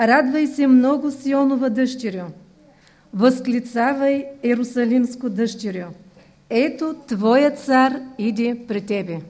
Радвай се много, Сионова дъщерю. Възклицавай, Ерусалимско дъщерю. Ето, твоя цар иде при тебе.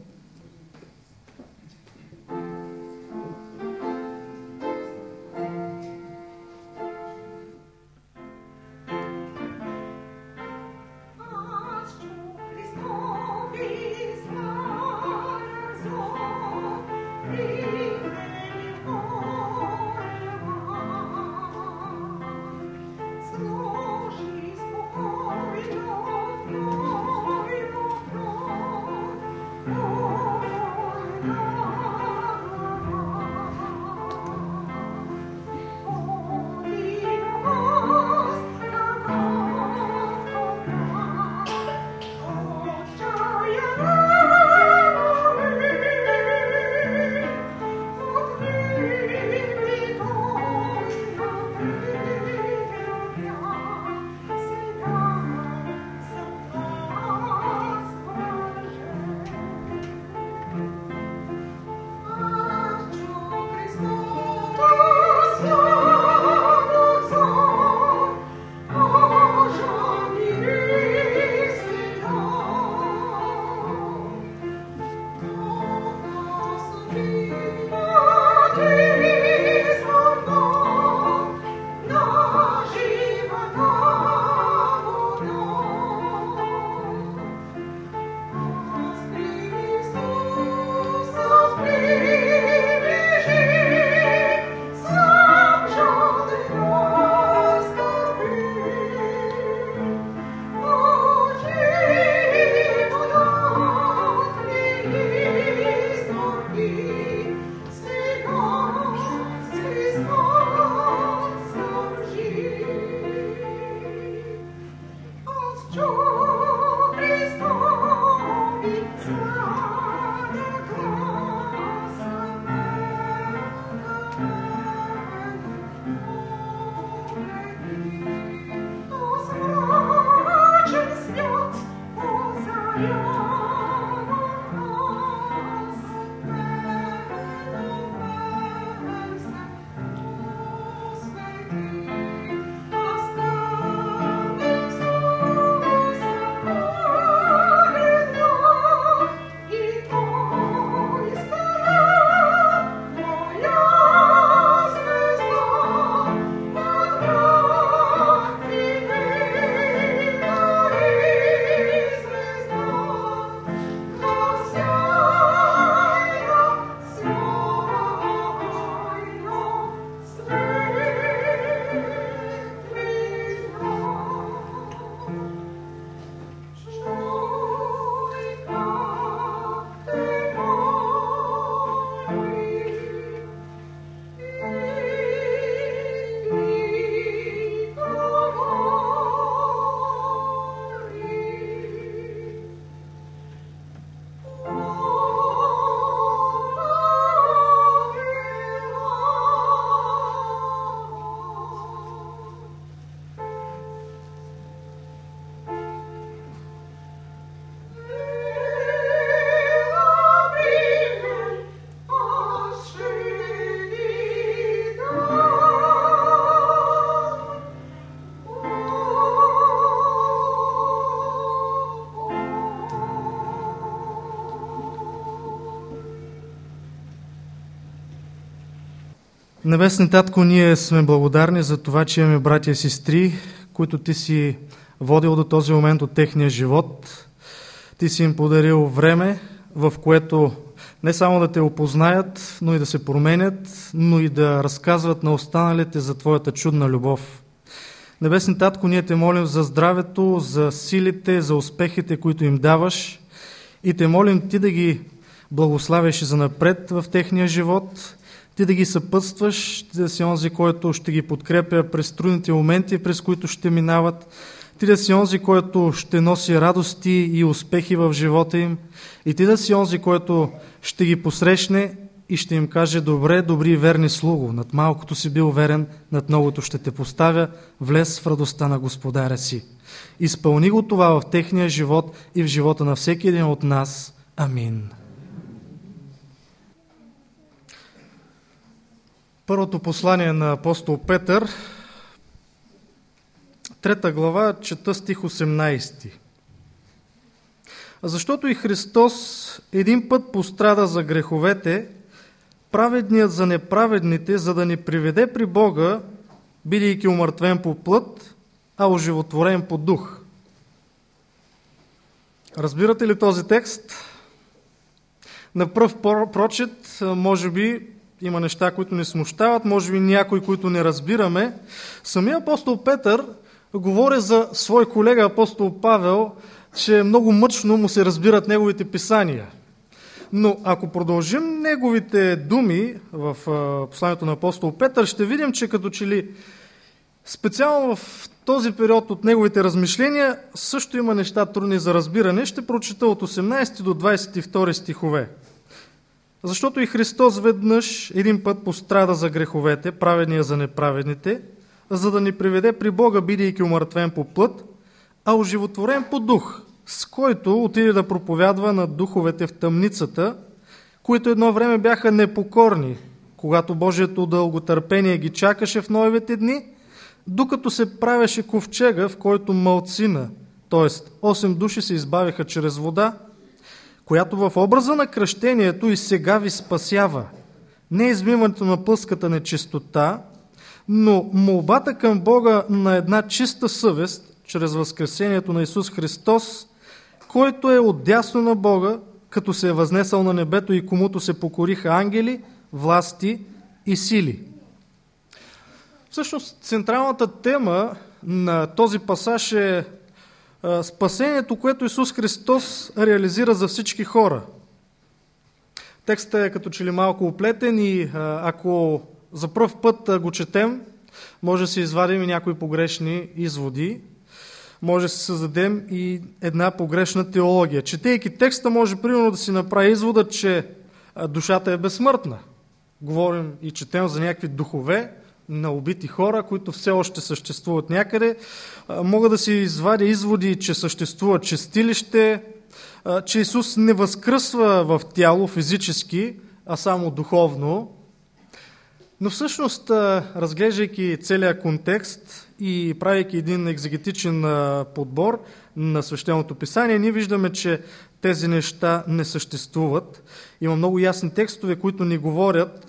Небесни Татко, ние сме благодарни за това, че имаме братя и сестри, които Ти си водил до този момент от техния живот. Ти си им подарил време, в което не само да те опознаят, но и да се променят, но и да разказват на останалите за Твоята чудна любов. Небесни Татко, ние те молим за здравето, за силите, за успехите, които им даваш и те молим Ти да ги благославяш и за напред в техния живот – ти да ги съпътстваш, ти да си онзи, който ще ги подкрепя през трудните моменти, през които ще минават, ти да си онзи, който ще носи радости и успехи в живота им, и ти да си онзи, който ще ги посрещне и ще им каже, добре, добри и верни слуго, над малкото си бил верен, над многото ще те поставя, влез в радостта на Господаря си. Изпълни го това в техния живот и в живота на всеки един от нас. Амин. Първото послание на апостол Петър, трета глава, чета стих 18. Защото и Христос един път пострада за греховете, праведният за неправедните, за да ни приведе при Бога, бидейки умъртвен по плът, а оживотворен по дух. Разбирате ли този текст? На пръв прочет, може би, има неща, които не смущават, може би някои, които не разбираме. Самия апостол Петър говори за свой колега апостол Павел, че много мъчно му се разбират неговите писания. Но ако продължим неговите думи в посланието на апостол Петър, ще видим, че като че ли специално в този период от неговите размишления също има неща трудни за разбиране. Ще прочита от 18 до 22 стихове. Защото и Христос веднъж един път пострада за греховете, правения за неправедните, за да ни приведе при Бога, бидейки умъртвен по плът, а оживотворен по дух, с който отиде да проповядва на духовете в тъмницата, които едно време бяха непокорни, когато Божието дълготърпение ги чакаше в новите дни, докато се правеше ковчега, в който малцина, т.е. 8 души се избавиха чрез вода, която в образа на кръщението и сега ви спасява. Не измиването на пълската нечистота, но молбата към Бога на една чиста съвест, чрез възкресението на Исус Христос, който е отдясно на Бога, като се е възнесъл на небето и комуто се покориха ангели, власти и сили. Всъщност, централната тема на този пасаж е спасението, което Исус Христос реализира за всички хора. Текстът е като че ли малко оплетен и ако за първ път го четем, може да се извадим и някои погрешни изводи, може да се създадем и една погрешна теология. Четейки текста, може примерно да си направи извода, че душата е безсмъртна. Говорим и четем за някакви духове, на убити хора, които все още съществуват някъде. Мога да си извадя изводи, че съществува чистилище, че Исус не възкръсва в тяло физически, а само духовно. Но всъщност, разглеждайки целият контекст и правейки един екзегетичен подбор на свещеното писание, ние виждаме, че тези неща не съществуват. Има много ясни текстове, които ни говорят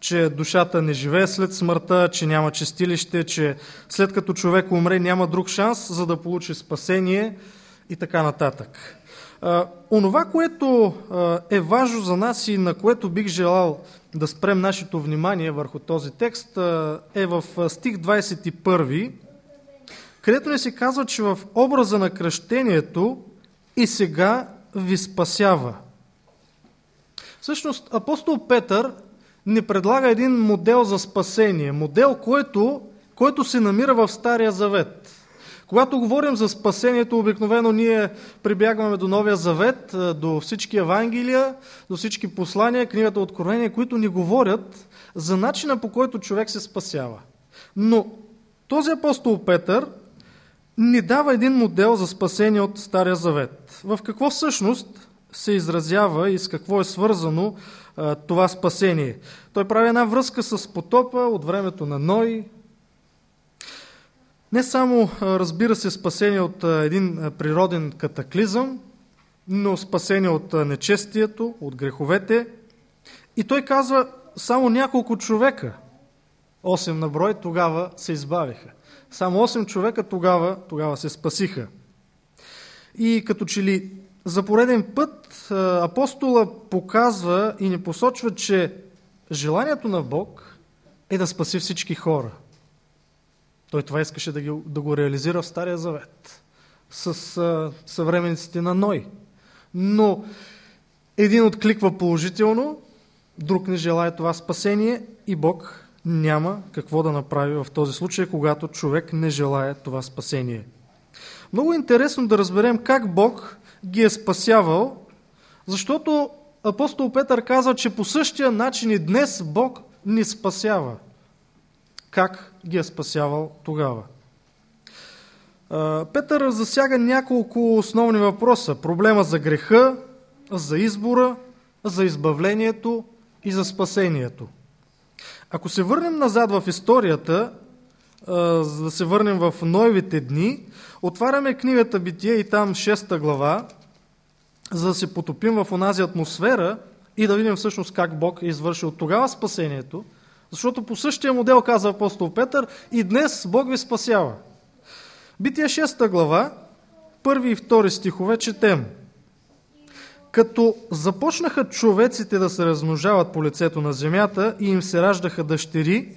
че душата не живее след смъртта, че няма чистилище, че след като човек умре няма друг шанс, за да получи спасение и така нататък. онова, което е важно за нас и на което бих желал да спрем нашето внимание върху този текст, е в стих 21, където ни се казва, че в образа на кръщението и сега ви спасява. Всъщност, апостол Петър ни предлага един модел за спасение. Модел, който, който се намира в Стария Завет. Когато говорим за спасението, обикновено ние прибягваме до Новия Завет, до всички Евангелия, до всички послания, книгата Откровение, които ни говорят за начина по който човек се спасява. Но този апостол Петър ни дава един модел за спасение от Стария Завет. В какво всъщност се изразява и с какво е свързано това спасение. Той прави една връзка с потопа от времето на Ной. Не само, разбира се, спасение от един природен катаклизъм, но спасение от нечестието, от греховете. И той казва, само няколко човека, 8 на брой, тогава се избавиха. Само 8 човека тогава, тогава се спасиха. И като че ли за пореден път апостола показва и ни посочва, че желанието на Бог е да спаси всички хора. Той това искаше да, ги, да го реализира в Стария Завет с а, съвременниците на Ной. Но един откликва положително, друг не желая това спасение и Бог няма какво да направи в този случай, когато човек не желая това спасение. Много интересно да разберем как Бог ги е спасявал, защото апостол Петър казва, че по същия начин и днес Бог ни спасява. Как ги е спасявал тогава? Петър засяга няколко основни въпроса. Проблема за греха, за избора, за избавлението и за спасението. Ако се върнем назад в историята, за да се върнем в Ноевите дни, отваряме книгата Битие и там 6 глава, за да се потопим в онази атмосфера и да видим всъщност как Бог е извършил тогава спасението, защото по същия модел, каза апостол Петър, и днес Бог ви спасява. Битие 6 глава, първи и втори стихове четем. Като започнаха човеците да се размножават по лицето на земята и им се раждаха дъщери,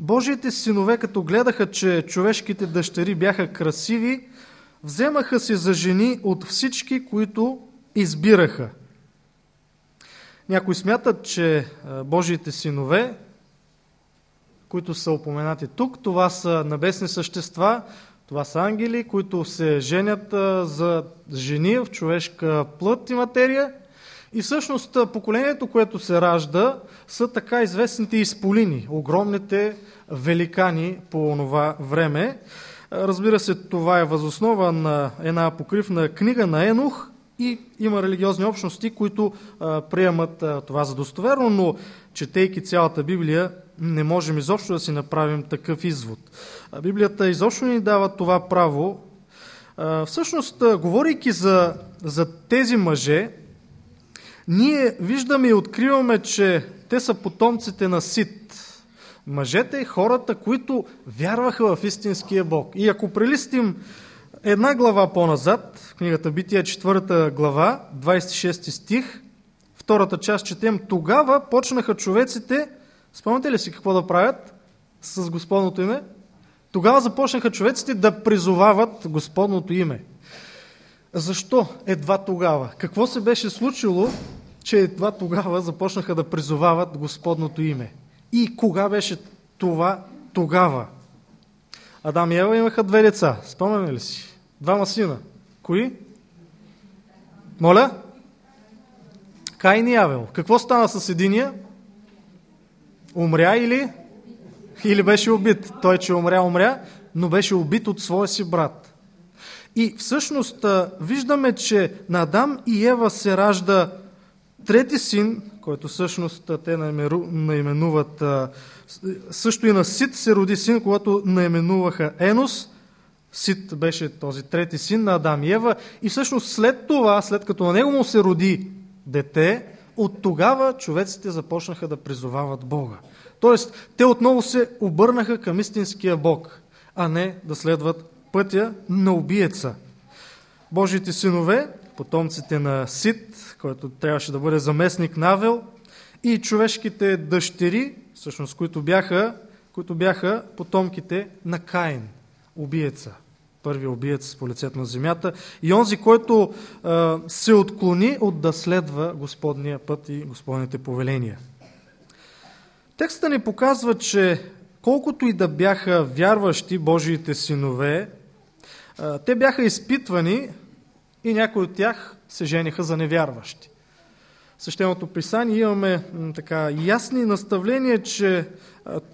Божиите синове, като гледаха, че човешките дъщери бяха красиви, вземаха се за жени от всички, които избираха. Някои смятат, че Божиите синове, които са упоменати тук, това са небесни същества, това са ангели, които се женят за жени в човешка плът и материя. И всъщност поколението, което се ражда, са така известните изполини, огромните великани по това време. Разбира се, това е възоснова на една покривна книга на Енух и има религиозни общности, които а, приемат а, това за достоверно, но четейки цялата Библия, не можем изобщо да си направим такъв извод. Библията изобщо ни дава това право. Всъщност, говорейки за, за тези мъже, ние виждаме и откриваме, че те са потомците на Сит. Мъжете, хората, които вярваха в истинския Бог. И ако прелистим една глава по-назад, книгата Бития, 4 глава, 26 стих, втората част четем, тогава почнаха човеците Спомняте ли си какво да правят с Господното име? Тогава започнаха човеците да призовават Господното име. Защо едва тогава? Какво се беше случило, че едва тогава започнаха да призовават Господното име? И кога беше това тогава? Адам и Ева имаха две деца. Спомняме ли си? Двама сина. Кои? Моля? Каин и Авел. Какво стана с единия? Умря или? Или беше убит? Той, че умря, умря, но беше убит от своя си брат. И всъщност виждаме, че на Адам и Ева се ражда трети син, който всъщност те наименуват, също и на Сит се роди син, когато наименуваха Енос. Сит беше този трети син на Адам и Ева. И всъщност след това, след като на него му се роди дете, от тогава човеците започнаха да призовават Бога. Тоест, те отново се обърнаха към истинския Бог, а не да следват пътя на убиеца. Божите синове, потомците на Сит, който трябваше да бъде заместник на Авел, и човешките дъщери, всъщност, които бяха, които бяха потомките на Каин, убиеца първия убиец по лицето на земята, и онзи, който а, се отклони от да следва Господния път и Господните повеления. Текста ни показва, че колкото и да бяха вярващи Божиите синове, те бяха изпитвани и някои от тях се жениха за невярващи. В Същеното писание имаме така ясни наставления, че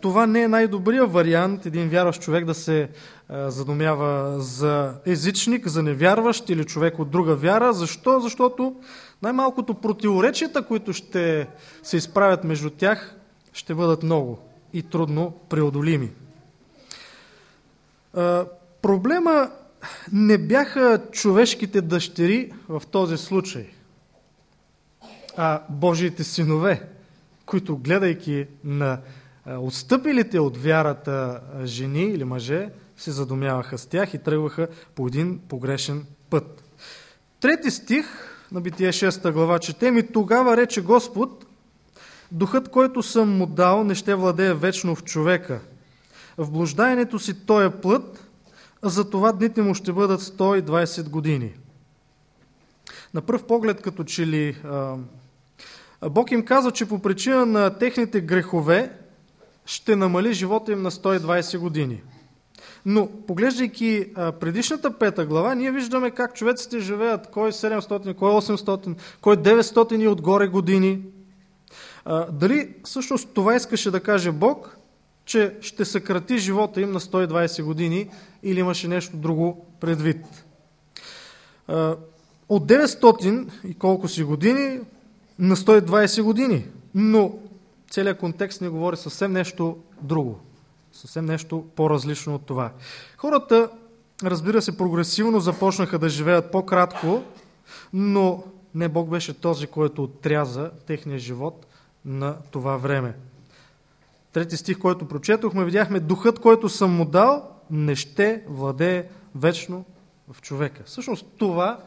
това не е най-добрият вариант един вярващ човек да се задумява за езичник, за невярващ или човек от друга вяра. Защо? Защото най-малкото противоречията, които ще се изправят между тях, ще бъдат много и трудно преодолими. Проблема не бяха човешките дъщери в този случай, а Божиите синове, които гледайки на отстъпилите от вярата жени или мъже, се задумяваха с тях и тръгваха по един погрешен път. Трети стих на Битие 6 глава четем и тогава рече Господ, Духът, който съм му дал, не ще владее вечно в човека. В блуждаенето си той е плът, за това дните му ще бъдат 120 години. На пръв поглед, като че ли Бог им казва, че по причина на техните грехове ще намали живота им на 120 години. Но, поглеждайки предишната пета глава, ние виждаме как човеците живеят, кой 700, кой 800, кой 900 и отгоре години. Дали всъщност това искаше да каже Бог, че ще съкрати живота им на 120 години или имаше нещо друго предвид? От 900 и колко си години на 120 години. Но целият контекст ни говори съвсем нещо друго. Съвсем нещо по-различно от това. Хората, разбира се, прогресивно започнаха да живеят по-кратко, но не Бог беше този, който отряза техния живот на това време. Трети стих, който прочетохме, видяхме духът, който съм му дал, не ще владее вечно в човека. Всъщност това,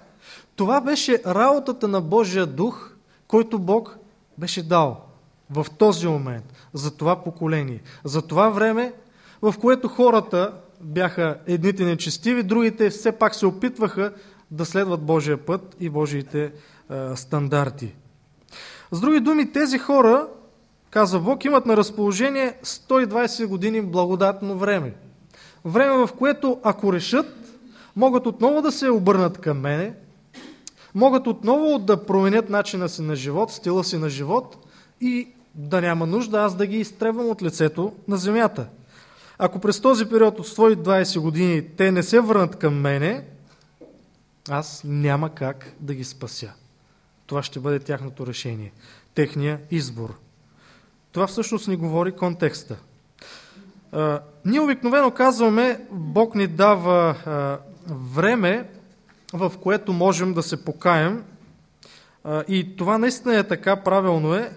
това беше работата на Божия дух, който Бог беше дал в този момент, за това поколение, за това време, в което хората бяха едните нечестиви, другите все пак се опитваха да следват Божия път и Божиите е, стандарти. С други думи, тези хора, казва Бог, имат на разположение 120 години благодатно време. Време, в което, ако решат, могат отново да се обърнат към мене, могат отново да променят начина си на живот, стила си на живот и да няма нужда аз да ги изтребвам от лицето на земята. Ако през този период от 120 години те не се върнат към мене, аз няма как да ги спася. Това ще бъде тяхното решение, техния избор. Това всъщност ни говори контекста. Ние обикновено казваме, Бог ни дава време, в което можем да се покаем. И това наистина е така, правилно е.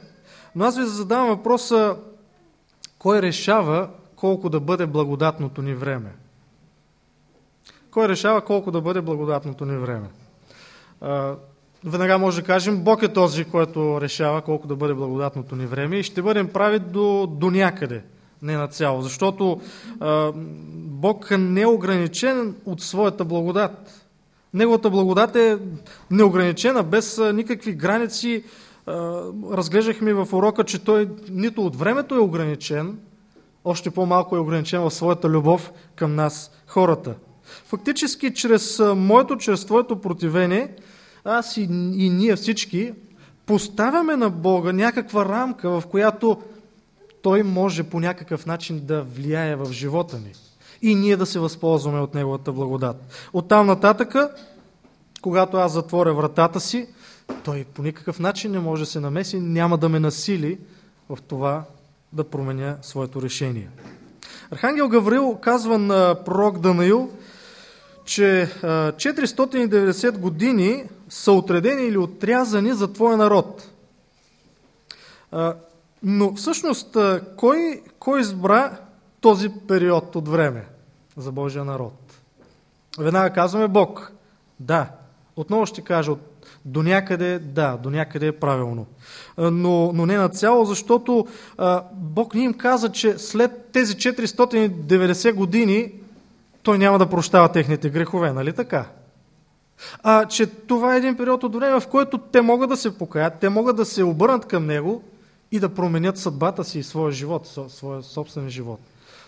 Но аз ви задавам въпроса, кой решава колко да бъде благодатното ни време? Кой решава колко да бъде благодатното ни време? Веднага може да кажем, Бог е този, който решава колко да бъде благодатното ни време и ще бъдем прави до, до някъде, не на цяло. Защото а, Бог не е ограничен от своята благодат. Неговата благодат е неограничена, без никакви граници. Разглеждахме в урока, че той нито от времето е ограничен, още по-малко е ограничен в своята любов към нас, хората. Фактически, чрез моето, чрез твоето противение, аз и, и ние всички поставяме на Бога някаква рамка, в която Той може по някакъв начин да влияе в живота ни. И ние да се възползваме от Неговата благодат. От там нататъка, когато аз затворя вратата си, Той по никакъв начин не може да се намеси, няма да ме насили в това да променя своето решение. Архангел Гаврил казва на пророк Данаил, че 490 години са отредени или отрязани за твоя народ. Но всъщност, кой, кой избра този период от време за Божия народ? Веднага казваме Бог. Да, отново ще кажа, до някъде да, до някъде е правилно. Но, но не на цяло, защото Бог ни им каза, че след тези 490 години той няма да прощава техните грехове, нали така? А че това е един период от време, в който те могат да се покаят, те могат да се обърнат към Него и да променят съдбата си и своя живот, своя собствен живот.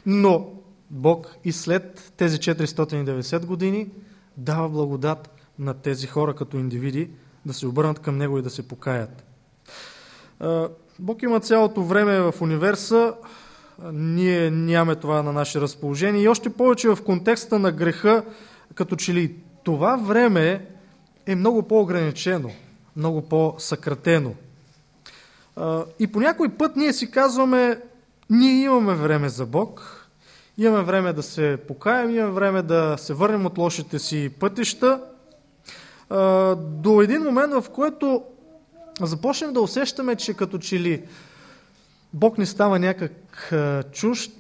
Но Бог и след тези 490 години дава благодат на тези хора като индивиди да се обърнат към Него и да се покаят. Бог има цялото време в универса, ние нямаме това на наше разположение и още повече в контекста на греха, като че ли това време е много по-ограничено, много по-съкратено. И по някой път ние си казваме, ние имаме време за Бог, имаме време да се покаем, имаме време да се върнем от лошите си пътища, до един момент, в който започнем да усещаме, че като че ли Бог ни става някак чужд,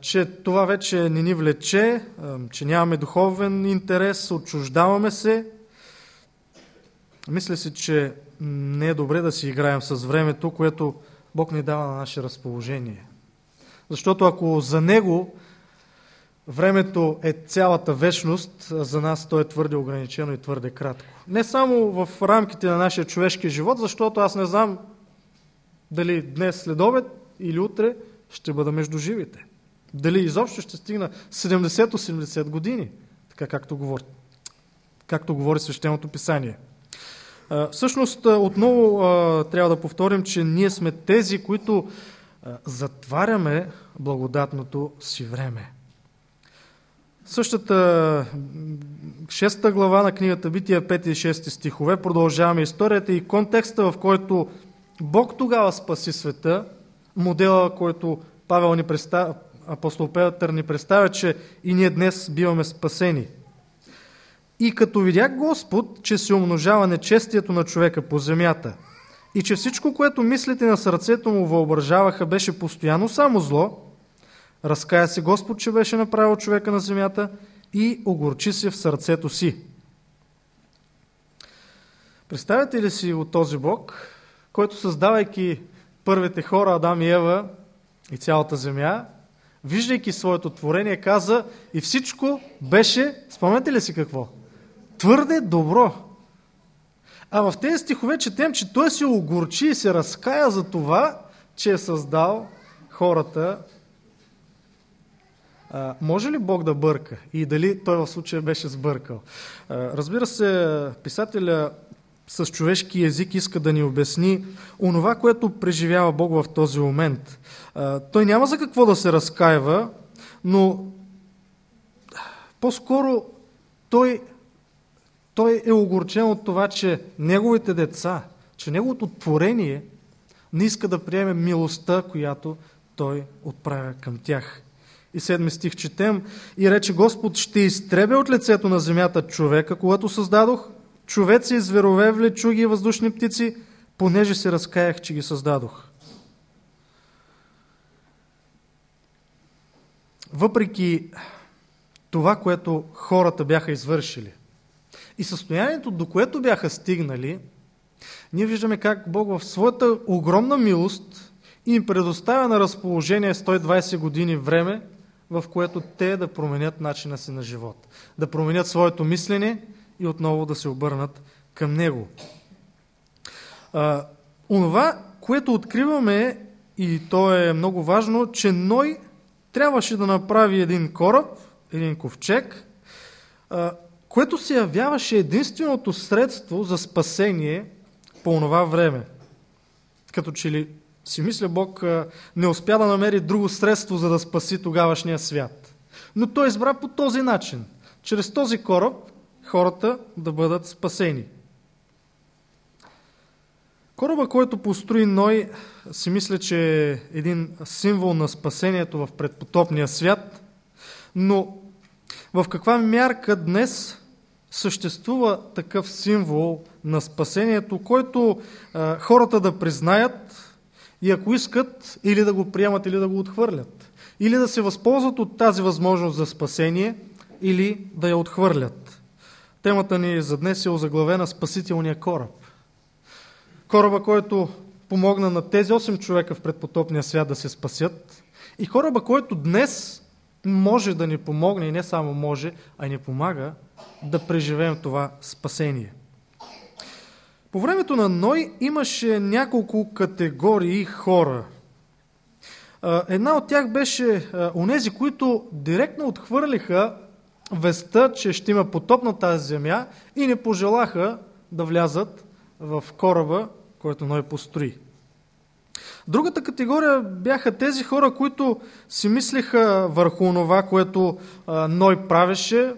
че това вече не ни влече, че нямаме духовен интерес, отчуждаваме се. Мисля си, че не е добре да си играем с времето, което Бог ни дава на наше разположение. Защото ако за Него времето е цялата вечност, за нас то е твърде ограничено и твърде кратко. Не само в рамките на нашия човешки живот, защото аз не знам дали днес след обед или утре ще бъда между живите. Дали изобщо ще стигна 70-80 години, така както говори, както говори свещеното писание. Всъщност, отново трябва да повторим, че ние сме тези, които затваряме благодатното си време. Същата шеста глава на книгата Бития, 5 и 6 стихове, продължаваме историята и контекста, в който Бог тогава спаси света, модела, който Павел ни представя, апостол Петър ни представя, че и ние днес биваме спасени. И като видя Господ, че се умножава нечестието на човека по земята и че всичко, което мислите на сърцето му въображаваха, беше постоянно само зло, разкая се Господ, че беше направил човека на земята и огорчи се в сърцето си. Представете ли си от този Бог, който създавайки първите хора, Адам и Ева и цялата земя, виждайки своето творение, каза и всичко беше, спомняте ли си какво? Твърде добро. А в тези стихове четем, че той се огорчи и се разкая за това, че е създал хората. А, може ли Бог да бърка? И дали той в случая беше сбъркал? А, разбира се, писателя с човешки език иска да ни обясни онова, което преживява Бог в този момент. Той няма за какво да се разкаива, но по-скоро той, той е огорчен от това, че неговите деца, че неговото творение не иска да приеме милостта, която той отправя към тях. И седми стих четем и рече Господ ще изтребя от лицето на земята човека, когато създадох, човеци, зверове, влечуги и въздушни птици, понеже се разкаях, че ги създадох. Въпреки това, което хората бяха извършили и състоянието, до което бяха стигнали, ние виждаме как Бог в своята огромна милост им предоставя на разположение 120 години време, в което те да променят начина си на живот, да променят своето мислене и отново да се обърнат към Него. А, онова, което откриваме, и то е много важно, че Ной трябваше да направи един кораб, един ковчег, а, което се явяваше единственото средство за спасение по това време. Като че ли си мисля, Бог не успя да намери друго средство, за да спаси тогавашния свят. Но той избра по този начин. Чрез този кораб хората да бъдат спасени. Кораба, който построи Ной, си мисля, че е един символ на спасението в предпотопния свят, но в каква мярка днес съществува такъв символ на спасението, който а, хората да признаят и ако искат или да го приемат, или да го отхвърлят. Или да се възползват от тази възможност за спасение, или да я отхвърлят. Темата ни за днес е озаглавена Спасителния кораб. Кораба, който помогна на тези 8 човека в предпотопния свят да се спасят и кораба, който днес може да ни помогне и не само може, а и ни помага да преживеем това спасение. По времето на Ной имаше няколко категории хора. Една от тях беше онези, които директно отхвърлиха веста, че ще има потоп на тази земя и не пожелаха да влязат в кораба, който Ной построи. Другата категория бяха тези хора, които си мислиха върху това, което Ной правеше,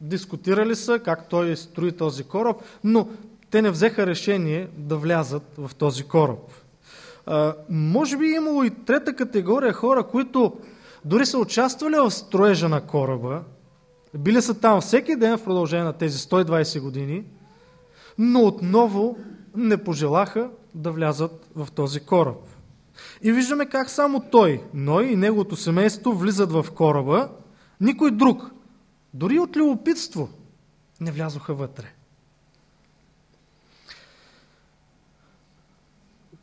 дискутирали са как той строи този кораб, но те не взеха решение да влязат в този кораб. може би имало и трета категория хора, които дори са участвали в строежа на кораба, били са там всеки ден в продължение на тези 120 години, но отново не пожелаха да влязат в този кораб. И виждаме как само той, Ной и неговото семейство влизат в кораба, никой друг, дори от любопитство, не влязоха вътре.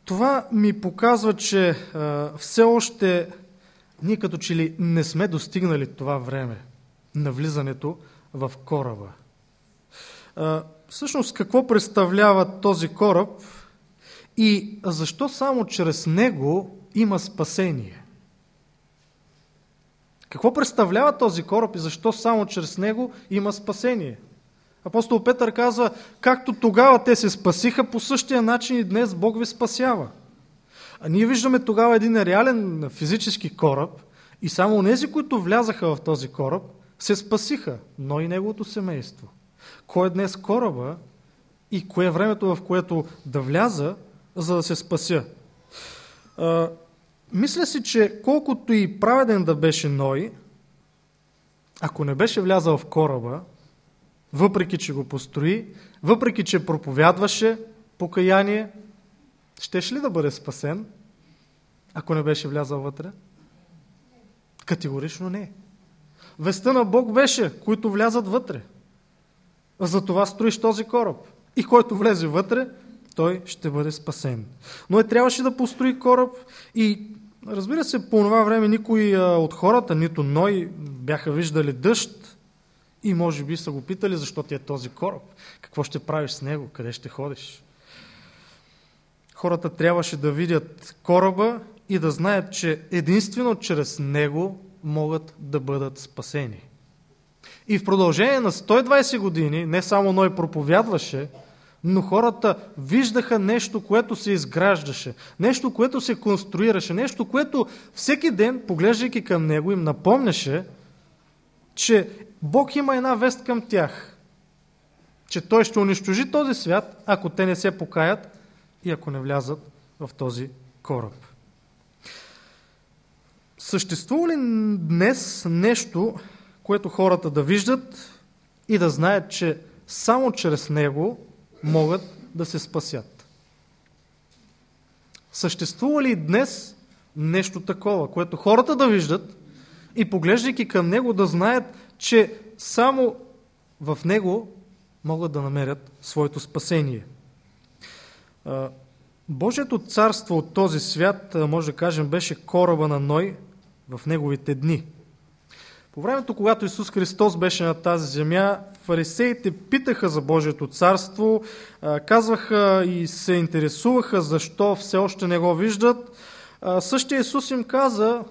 Това ми показва, че а, все още ние като че ли не сме достигнали това време на влизането в кораба. А, всъщност какво представлява този кораб и защо само чрез него има спасение? Какво представлява този кораб и защо само чрез него има спасение? Апостол Петър казва, както тогава те се спасиха, по същия начин и днес Бог ви спасява. А ние виждаме тогава един реален физически кораб и само тези, които влязаха в този кораб, се спасиха, но и неговото семейство. Кой е днес кораба и кое е времето, в което да вляза, за да се спася? мисля си, че колкото и праведен да беше Ной, ако не беше влязал в кораба, въпреки че го построи, въпреки че проповядваше покаяние, щеше ли да бъде спасен, ако не беше влязал вътре? Категорично не. Веста на Бог беше, които влязат вътре. За това строиш този кораб. И който влезе вътре, той ще бъде спасен. Но е трябваше да построи кораб и разбира се, по това време никой от хората, нито Ной, бяха виждали дъжд и може би са го питали защо ти е този кораб. Какво ще правиш с него? Къде ще ходиш? Хората трябваше да видят кораба и да знаят, че единствено чрез него могат да бъдат спасени. И в продължение на 120 години не само Ной проповядваше, но хората виждаха нещо, което се изграждаше, нещо, което се конструираше, нещо, което всеки ден, поглеждайки към него, им напомняше, че Бог има една вест към тях, че Той ще унищожи този свят, ако те не се покаят и ако не влязат в този кораб. Съществува ли днес нещо, което хората да виждат и да знаят, че само чрез него могат да се спасят? Съществува ли днес нещо такова, което хората да виждат и поглеждайки към него да знаят, че само в него могат да намерят своето спасение? Божието царство от този свят, може да кажем, беше кораба на Ной в неговите дни. По времето, когато Исус Христос беше на тази земя, фарисеите питаха за Божието царство, казваха и се интересуваха защо все още не го виждат. Същия Исус им каза,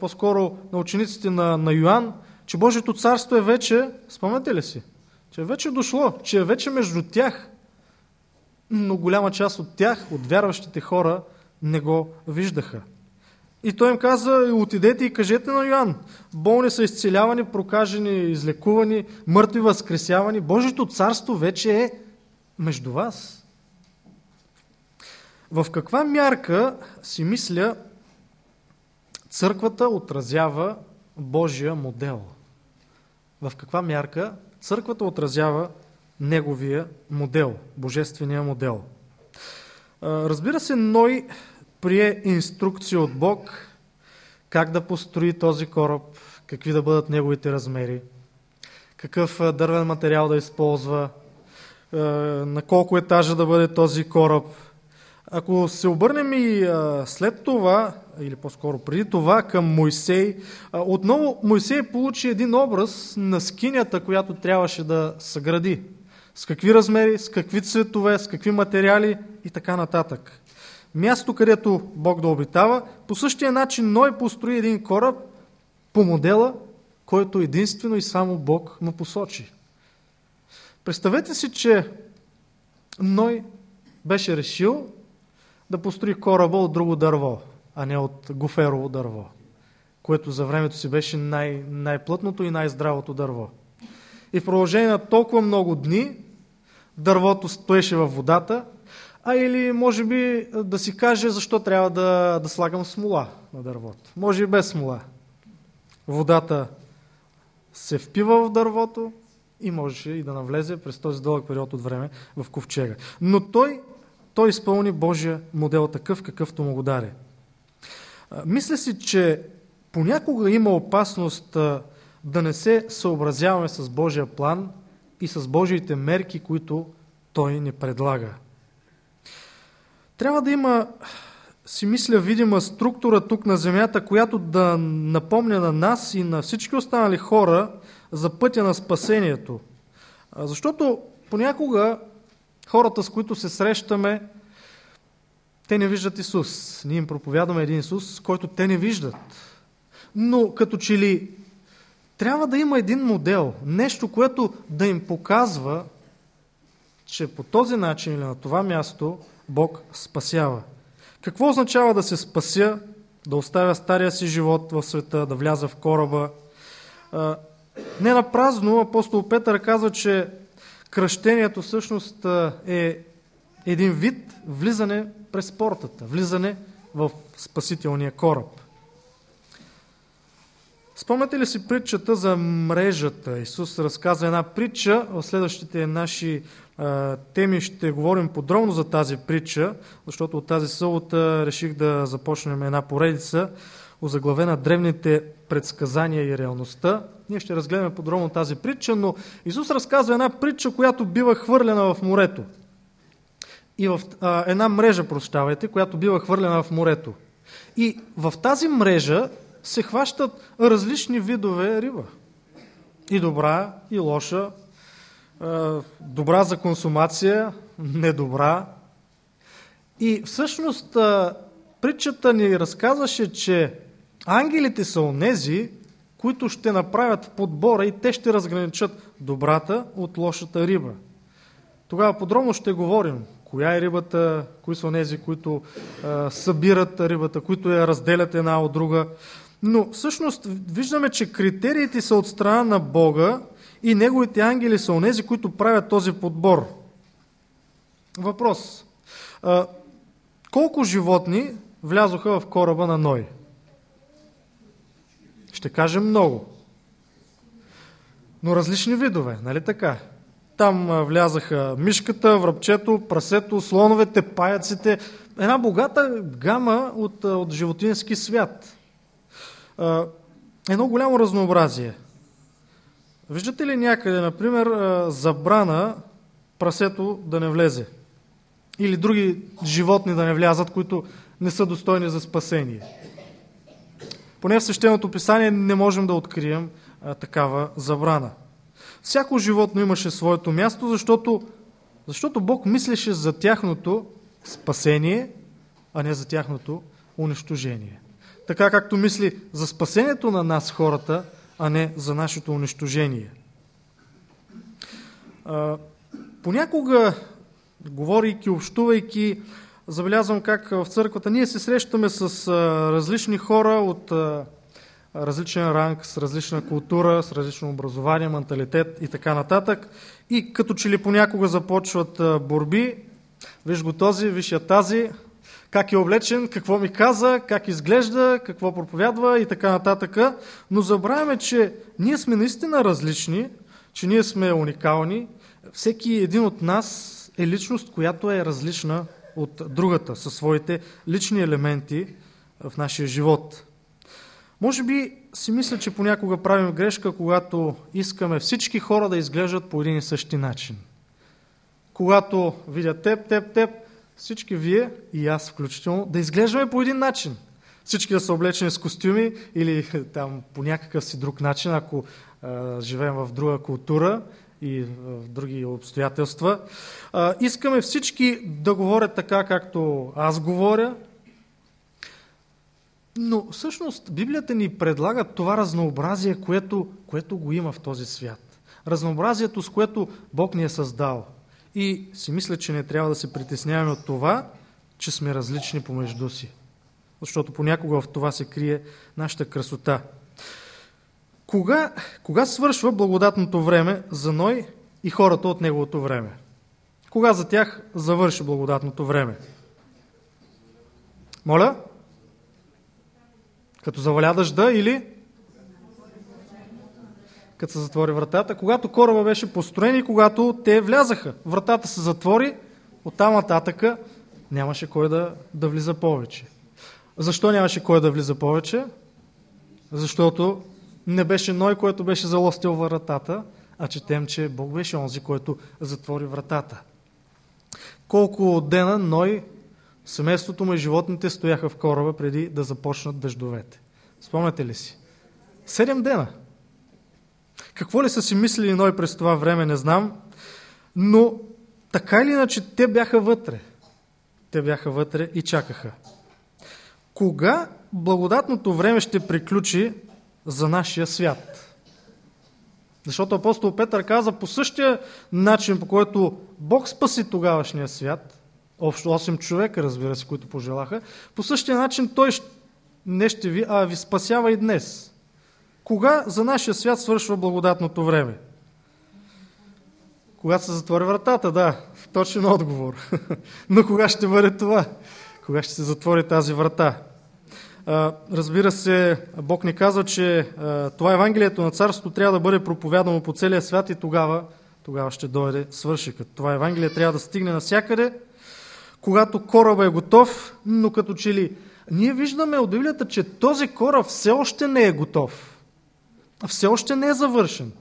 по-скоро на учениците на, на Йоанн, че Божието царство е вече, спомняте ли си, че е вече дошло, че е вече между тях. Но голяма част от тях, от вярващите хора, не го виждаха. И той им каза, отидете и кажете на Йоанн, болни са изцелявани, прокажени, излекувани, мъртви възкресявани. Божието царство вече е между вас. В каква мярка си мисля църквата отразява Божия модел? В каква мярка църквата отразява неговия модел, божествения модел? Разбира се, Ной прие инструкция от Бог как да построи този кораб, какви да бъдат неговите размери, какъв дървен материал да използва, на колко етажа да бъде този кораб. Ако се обърнем и след това, или по-скоро преди това, към Мойсей, отново Мойсей получи един образ на скинята, която трябваше да съгради. С какви размери, с какви цветове, с какви материали и така нататък място, където Бог да обитава. По същия начин Ной построи един кораб по модела, който единствено и само Бог му посочи. Представете си, че Ной беше решил да построи кораба от друго дърво, а не от гоферово дърво, което за времето си беше най- най-плътното и най-здравото дърво. И в продължение на толкова много дни дървото стоеше във водата, а или може би да си каже защо трябва да, да слагам смола на дървото. Може и без смола. Водата се впива в дървото и можеше и да навлезе през този дълъг период от време в ковчега. Но той, той изпълни Божия модел такъв, какъвто му го даде. Мисля си, че понякога има опасност да не се съобразяваме с Божия план и с Божиите мерки, които Той ни предлага. Трябва да има, си мисля, видима структура тук на земята, която да напомня на нас и на всички останали хора за пътя на спасението. Защото понякога хората, с които се срещаме, те не виждат Исус. Ние им проповядаме един Исус, който те не виждат. Но като че ли трябва да има един модел, нещо, което да им показва, че по този начин или на това място Бог спасява. Какво означава да се спася, да оставя стария си живот в света, да вляза в кораба? Не на празно апостол Петър казва, че кръщението всъщност е един вид влизане през портата, влизане в спасителния кораб. Спомняте ли си притчата за мрежата? Исус разказа една притча. В следващите наши а, теми ще говорим подробно за тази притча, защото от тази събота реших да започнем една поредица, озаглавена древните предсказания и реалността. Ние ще разгледаме подробно тази притча, но Исус разказва една притча, която бива хвърлена в морето. И в а, една мрежа, прощавайте, която бива хвърлена в морето. И в тази мрежа се хващат различни видове риба. И добра, и лоша, добра за консумация, недобра. И всъщност притчата ни разказваше, че ангелите са онези, които ще направят подбора и те ще разграничат добрата от лошата риба. Тогава подробно ще говорим коя е рибата, кои са онези, които а, събират рибата, които я разделят една от друга. Но всъщност виждаме, че критериите са от страна на Бога и неговите ангели са онези, които правят този подбор. Въпрос. А, колко животни влязоха в кораба на Ной? Ще кажем много. Но различни видове, нали така? Там влязаха мишката, връбчето, прасето, слоновете, паяците. Една богата гама от, от животински свят. Едно голямо разнообразие. Виждате ли някъде, например, забрана прасето да не влезе? Или други животни да не влязат, които не са достойни за спасение? Поне в свещеното писание не можем да открием а, такава забрана. Всяко животно имаше своето място, защото, защото Бог мислеше за тяхното спасение, а не за тяхното унищожение. Така както мисли за спасението на нас хората, а не за нашето унищожение. Понякога, говорейки, общувайки, забелязвам как в църквата ние се срещаме с различни хора от различен ранг, с различна култура, с различно образование, менталитет и така нататък. И като че ли понякога започват борби, виж го този, виж я тази, как е облечен, какво ми каза, как изглежда, какво проповядва и така нататък. Но забравяме, че ние сме наистина различни, че ние сме уникални. Всеки един от нас е личност, която е различна от другата, със своите лични елементи в нашия живот. Може би си мисля, че понякога правим грешка, когато искаме всички хора да изглеждат по един и същи начин. Когато видят теб, теб, теб, всички вие и аз включително да изглеждаме по един начин. Всички да са облечени с костюми или там по някакъв си друг начин, ако а, живеем в друга култура и в други обстоятелства. А, искаме всички да говорят така, както аз говоря, но всъщност Библията ни предлага това разнообразие, което, което го има в този свят. Разнообразието, с което Бог ни е създал. И си мисля, че не трябва да се притесняваме от това, че сме различни помежду си. Защото понякога в това се крие нашата красота. Кога, кога свършва благодатното време за Ной и хората от неговото време? Кога за тях завърши благодатното време? Моля? Като заваля дъжда или като се затвори вратата, когато кораба беше построен и когато те влязаха. Вратата се затвори, оттам нататъка нямаше кой да, да влиза повече. Защо нямаше кой да влиза повече? Защото не беше Ной, който беше залостил вратата, а четем, че Бог беше онзи, който затвори вратата. Колко дена Ной, семейството му и животните стояха в кораба преди да започнат дъждовете. Спомняте ли си? Седем дена. Какво ли са си мислили Ной през това време, не знам, но така или иначе те бяха вътре. Те бяха вътре и чакаха. Кога благодатното време ще приключи за нашия свят? Защото апостол Петър каза по същия начин, по който Бог спаси тогавашния свят, общо 8 човека, разбира се, които пожелаха, по същия начин той не ще ви, а ви спасява и днес. Кога за нашия свят свършва благодатното време? Когато се затвори вратата, да, точен отговор. Но кога ще бъде това? кога ще се затвори тази врата. Разбира се, Бог ни казва, че това Евангелието на Царството трябва да бъде проповядано по целия свят и тогава, тогава ще дойде свършикът. Това Евангелие трябва да стигне навсякъде, когато кораба е готов, но като че ли ние виждаме от Библията, че този кораб все още не е готов. Все още не е завършен.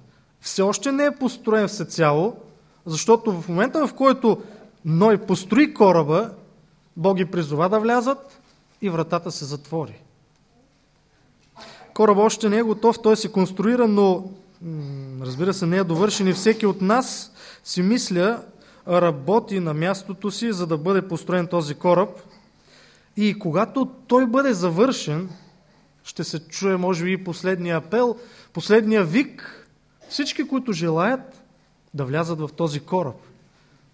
Все още не е построен всецяло, защото в момента, в който Ной построи кораба, Бог ги призова да влязат и вратата се затвори. Кораба още не е готов, той се конструира, но разбира се не е довършен и всеки от нас си мисля, работи на мястото си, за да бъде построен този кораб. И когато той бъде завършен, ще се чуе, може би, последния апел, последния вик, всички, които желаят да влязат в този кораб.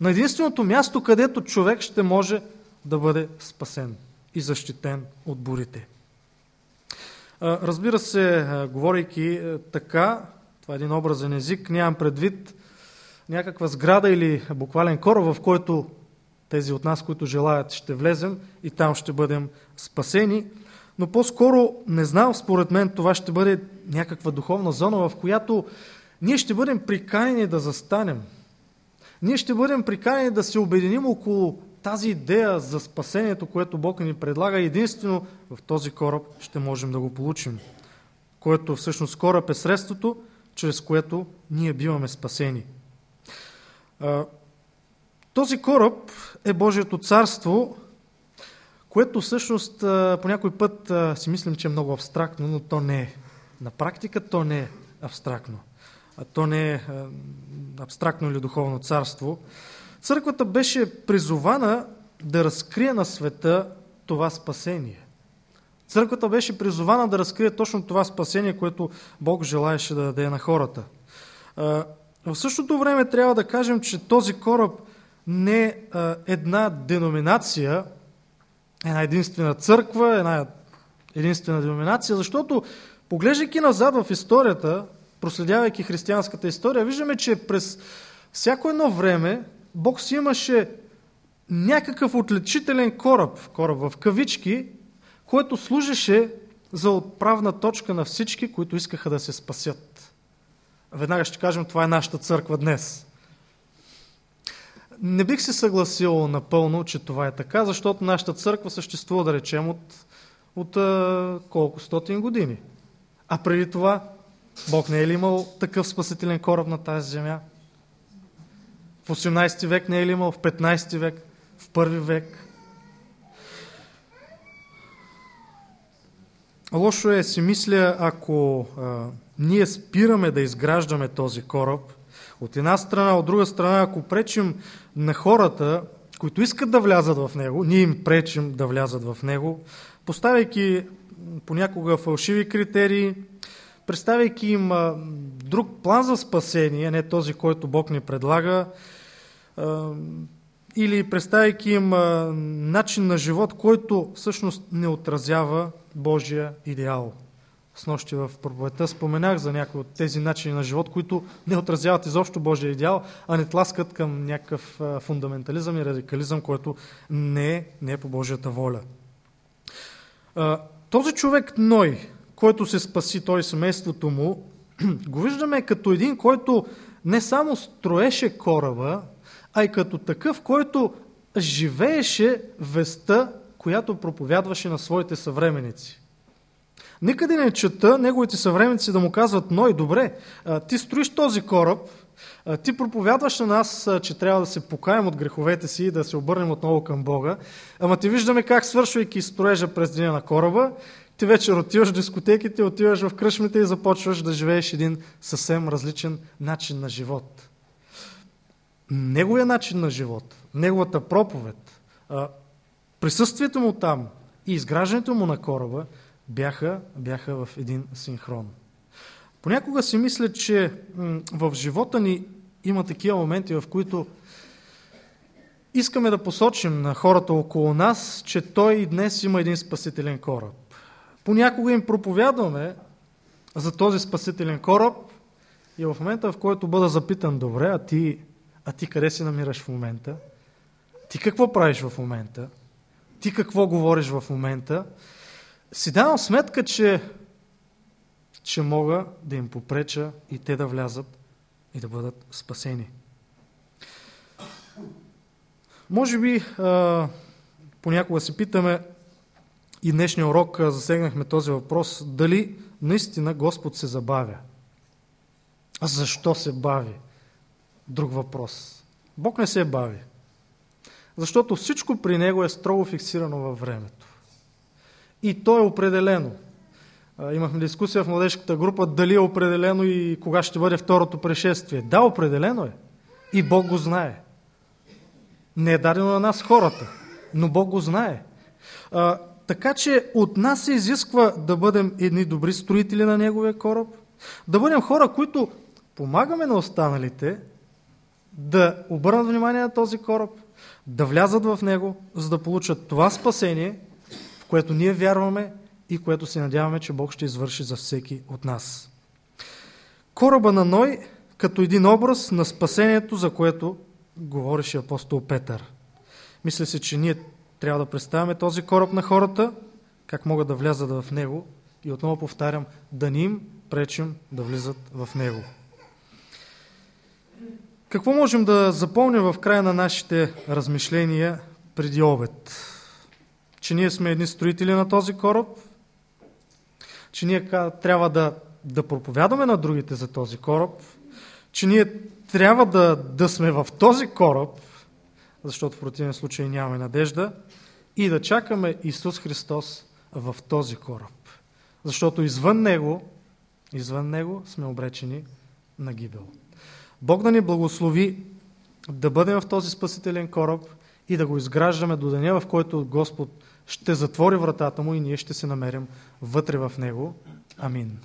На единственото място, където човек ще може да бъде спасен и защитен от бурите. Разбира се, говорейки така, това е един образен език, нямам предвид някаква сграда или буквален кораб, в който тези от нас, които желаят, ще влезем и там ще бъдем спасени. Но по-скоро, не знам, според мен това ще бъде някаква духовна зона, в която ние ще бъдем приканени да застанем. Ние ще бъдем приканени да се обединим около тази идея за спасението, което Бог ни предлага, единствено в този кораб ще можем да го получим. Което всъщност кораб е средството, чрез което ние биваме спасени. Този кораб е Божието царство, което всъщност по някой път си мислим, че е много абстрактно, но то не е. На практика то не е абстрактно. То не е абстрактно или духовно царство. Църквата беше призована да разкрие на света това спасение. Църквата беше призована да разкрие точно това спасение, което Бог желаеше да даде на хората. В същото време трябва да кажем, че този кораб не е една деноминация, една единствена църква, една единствена деноминация, защото поглеждайки назад в историята, проследявайки християнската история, виждаме, че през всяко едно време Бог си имаше някакъв отличителен кораб, кораб в кавички, който служеше за отправна точка на всички, които искаха да се спасят. Веднага ще кажем, това е нашата църква днес. Не бих се съгласил напълно, че това е така, защото нашата църква съществува, да речем, от, от колко стотин години. А преди това, Бог не е ли имал такъв спасителен кораб на тази земя? В 18 век не е ли имал, в 15 век, в първи век. Лошо е, си мисля, ако а, ние спираме да изграждаме този кораб, от една страна, от друга страна, ако пречим на хората, които искат да влязат в него, ние им пречим да влязат в него, поставяйки понякога фалшиви критерии, представяйки им друг план за спасение, не този, който Бог ни предлага, или представяйки им начин на живот, който всъщност не отразява Божия идеал. С нощи в проповедта споменах за някои от тези начини на живот, които не отразяват изобщо Божия идеал, а не тласкат към някакъв фундаментализъм и радикализъм, който не е, не е по Божията воля. Този човек Ной, който се спаси, той семейството му, го виждаме като един, който не само строеше кораба, а и като такъв, който живееше веста, която проповядваше на своите съвременици. Никъде не чета неговите съвременици да му казват, но и добре, ти строиш този кораб, ти проповядваш на нас, че трябва да се покаем от греховете си и да се обърнем отново към Бога, ама ти виждаме как свършвайки строежа през деня на кораба, ти вече отиваш в дискотеките, отиваш в кръшмите и започваш да живееш един съвсем различен начин на живот неговия начин на живот, неговата проповед, присъствието му там и изграждането му на кораба бяха, бяха в един синхрон. Понякога си мисля, че в живота ни има такива моменти, в които искаме да посочим на хората около нас, че той и днес има един спасителен кораб. Понякога им проповядваме за този спасителен кораб и в момента, в който бъда запитан, добре, а ти а ти къде се намираш в момента? Ти какво правиш в момента? ти какво говориш в момента, си давам сметка, че, че мога да им попреча и те да влязат и да бъдат спасени. Може би понякога се питаме и днешния урок засегнахме този въпрос, дали наистина Господ се забавя. А защо се бави? Друг въпрос. Бог не се бави. Защото всичко при Него е строго фиксирано във времето. И то е определено. Имахме дискусия в младежката група дали е определено и кога ще бъде второто пришествие. Да, определено е. И Бог го знае. Не е дадено на нас хората, но Бог го знае. А, така че от нас се изисква да бъдем едни добри строители на Неговия кораб, да бъдем хора, които помагаме на останалите да обърнат внимание на този кораб, да влязат в него, за да получат това спасение, в което ние вярваме и което се надяваме, че Бог ще извърши за всеки от нас. Кораба на Ной като един образ на спасението, за което говореше апостол Петър. Мисля се, че ние трябва да представяме този кораб на хората, как могат да влязат в него и отново повтарям, да ни им пречим да влизат в него. Какво можем да запомним в края на нашите размишления преди обед? Че ние сме едни строители на този кораб, че ние трябва да, да проповядаме на другите за този кораб, че ние трябва да, да сме в този кораб, защото в противен случай нямаме надежда, и да чакаме Исус Христос в този кораб. Защото извън Него, извън Него сме обречени на гибел. Бог да ни благослови да бъдем в този спасителен кораб и да го изграждаме до деня, в който Господ ще затвори вратата му и ние ще се намерим вътре в него. Амин.